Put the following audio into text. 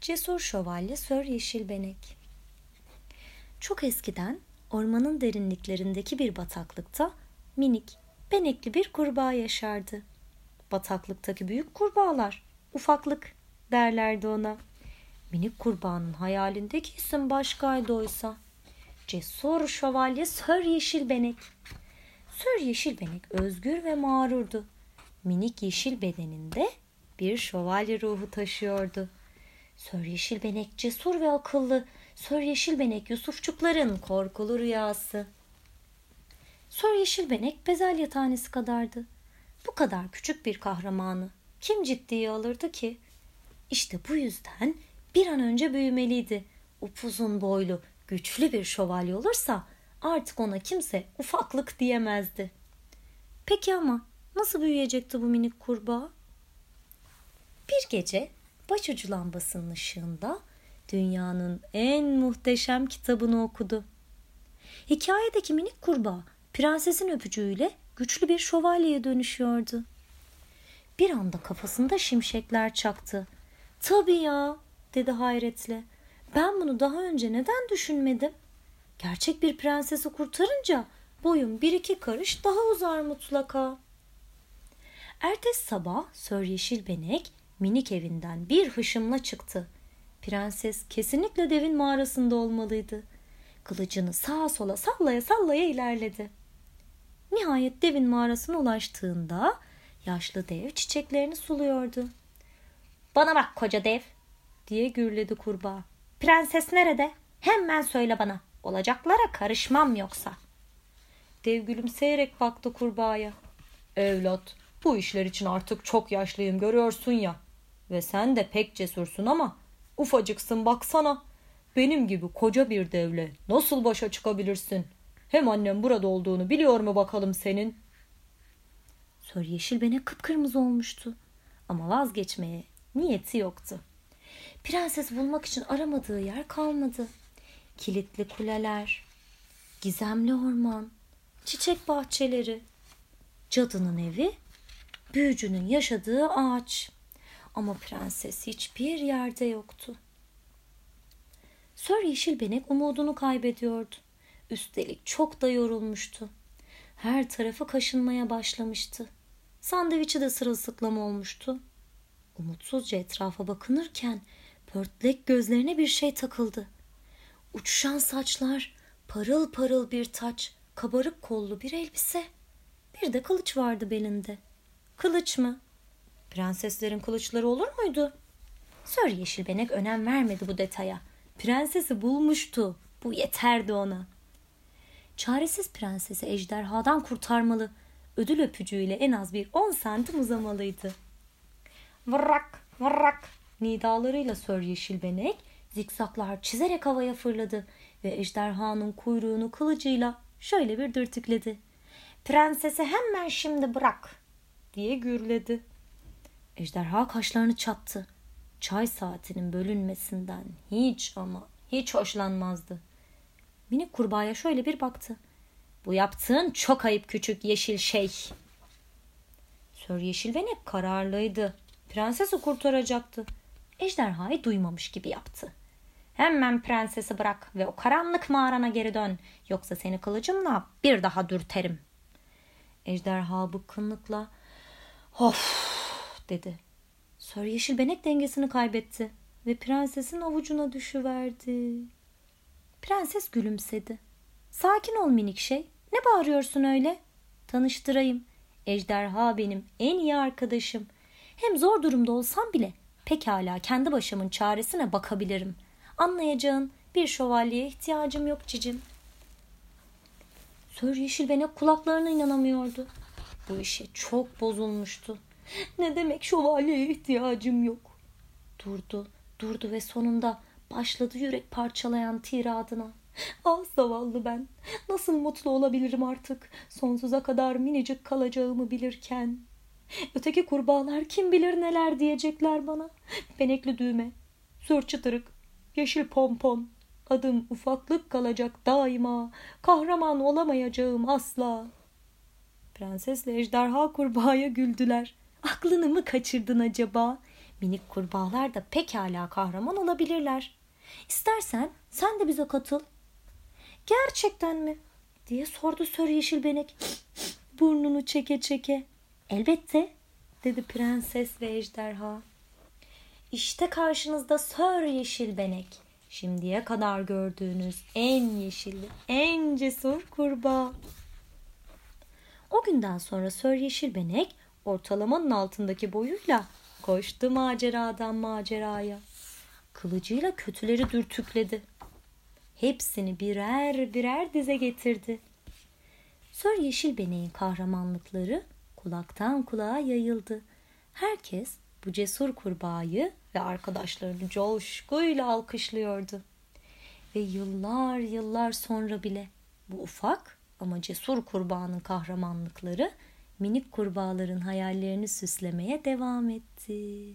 Cesur Şövalye Sör Yeşilbenek Çok eskiden ormanın derinliklerindeki bir bataklıkta minik, benekli bir kurbağa yaşardı. Bataklıktaki büyük kurbağalar, ufaklık derlerdi ona. Minik kurbağanın hayalindeki isim başkaydı oysa. Cesur Şövalye Sör Yeşilbenek. Sör Yeşilbenek özgür ve mağrurdu. Minik yeşil bedeninde bir şövalye ruhu taşıyordu. Sör Yeşilbenek cesur ve akıllı. Sör Yeşilbenek Yusufçukların korkulu rüyası. Sör Yeşilbenek bezelye tanesi kadardı. Bu kadar küçük bir kahramanı kim ciddiye alırdı ki? İşte bu yüzden bir an önce büyümeliydi. Upuzun boylu, güçlü bir şövalye olursa artık ona kimse ufaklık diyemezdi. Peki ama nasıl büyüyecekti bu minik kurbağa? Bir gece başucu lambasının ışığında dünyanın en muhteşem kitabını okudu. Hikayedeki minik kurbağa prensesin öpücüğüyle güçlü bir şövalyeye dönüşüyordu. Bir anda kafasında şimşekler çaktı. Tabii ya dedi hayretle. Ben bunu daha önce neden düşünmedim? Gerçek bir prensesi kurtarınca boyum bir iki karış daha uzar mutlaka. Ertesi sabah Sör Yeşilbenek minik evinden bir hışımla çıktı. Prenses kesinlikle devin mağarasında olmalıydı. Kılıcını sağa sola sallaya sallaya ilerledi. Nihayet devin mağarasına ulaştığında yaşlı dev çiçeklerini suluyordu. Bana bak koca dev diye gürledi kurbağa. Prenses nerede? Hemen söyle bana. Olacaklara karışmam yoksa. Dev gülümseyerek baktı kurbağaya. Evlat, bu işler için artık çok yaşlıyım görüyorsun ya. Ve sen de pek cesursun ama ufacıksın baksana. Benim gibi koca bir devle nasıl başa çıkabilirsin? Hem annem burada olduğunu biliyor mu bakalım senin? Sör Yeşil bene kıpkırmızı olmuştu. Ama vazgeçmeye niyeti yoktu. Prenses bulmak için aramadığı yer kalmadı. Kilitli kuleler, gizemli orman, çiçek bahçeleri, cadının evi, büyücünün yaşadığı ağaç. Ama prenses hiçbir yerde yoktu. Sör Yeşilbenek umudunu kaybediyordu. Üstelik çok da yorulmuştu. Her tarafı kaşınmaya başlamıştı. Sandviçi de sırılsıklam olmuştu. Umutsuzca etrafa bakınırken pörtlek gözlerine bir şey takıldı. Uçuşan saçlar, parıl parıl bir taç, kabarık kollu bir elbise. Bir de kılıç vardı belinde. Kılıç mı? Prenseslerin kılıçları olur muydu? Sör Yeşilbenek önem vermedi bu detaya. Prensesi bulmuştu. Bu yeterdi ona. Çaresiz prensesi ejderhadan kurtarmalı. Ödül öpücüğüyle en az bir on santim uzamalıydı. Vırrak vırrak nidalarıyla Sör Yeşilbenek zikzaklar çizerek havaya fırladı ve ejderhanın kuyruğunu kılıcıyla şöyle bir dürtükledi. Prensesi hemen şimdi bırak diye gürledi. Ejderha kaşlarını çattı. Çay saatinin bölünmesinden hiç ama hiç hoşlanmazdı. Minik kurbağaya şöyle bir baktı. Bu yaptığın çok ayıp küçük yeşil şey. Sör Yeşil ve ne kararlıydı. Prensesi kurtaracaktı. Ejderhayı duymamış gibi yaptı. Hemen prensesi bırak ve o karanlık mağarana geri dön. Yoksa seni kılıcımla bir daha dürterim. Ejderha bıkkınlıkla of dedi. Sör Yeşilbenek dengesini kaybetti ve prensesin avucuna düşüverdi. Prenses gülümsedi. Sakin ol minik şey. Ne bağırıyorsun öyle? Tanıştırayım. Ejderha benim en iyi arkadaşım. Hem zor durumda olsam bile pekala kendi başımın çaresine bakabilirim. Anlayacağın bir şövalyeye ihtiyacım yok cicim. Sör Yeşilbenek kulaklarına inanamıyordu. Bu işe çok bozulmuştu. Ne demek şövalyeye ihtiyacım yok. Durdu, durdu ve sonunda başladı yürek parçalayan tiradına. Ah zavallı ben. Nasıl mutlu olabilirim artık sonsuza kadar minicik kalacağımı bilirken. Öteki kurbağalar kim bilir neler diyecekler bana. Benekli düğme, sür çıtırık, yeşil pompon. Adım ufaklık kalacak daima. Kahraman olamayacağım asla. Prensesle ejderha kurbağaya güldüler. Aklını mı kaçırdın acaba? Minik kurbağalar da pekala kahraman olabilirler. İstersen sen de bize katıl. Gerçekten mi? diye sordu Sör Yeşilbenek. Burnunu çeke çeke. Elbette dedi prenses ve ejderha. İşte karşınızda Sör Yeşilbenek. Şimdiye kadar gördüğünüz en yeşilli, en cesur kurbağa. O günden sonra Sör Yeşilbenek ortalamanın altındaki boyuyla koştu maceradan maceraya. Kılıcıyla kötüleri dürtükledi. Hepsini birer birer dize getirdi. Sör Yeşilbenek'in kahramanlıkları kulaktan kulağa yayıldı. Herkes bu cesur kurbağayı ve arkadaşlarını coşkuyla alkışlıyordu. Ve yıllar yıllar sonra bile bu ufak ama cesur kurbağanın kahramanlıkları minik kurbağaların hayallerini süslemeye devam etti.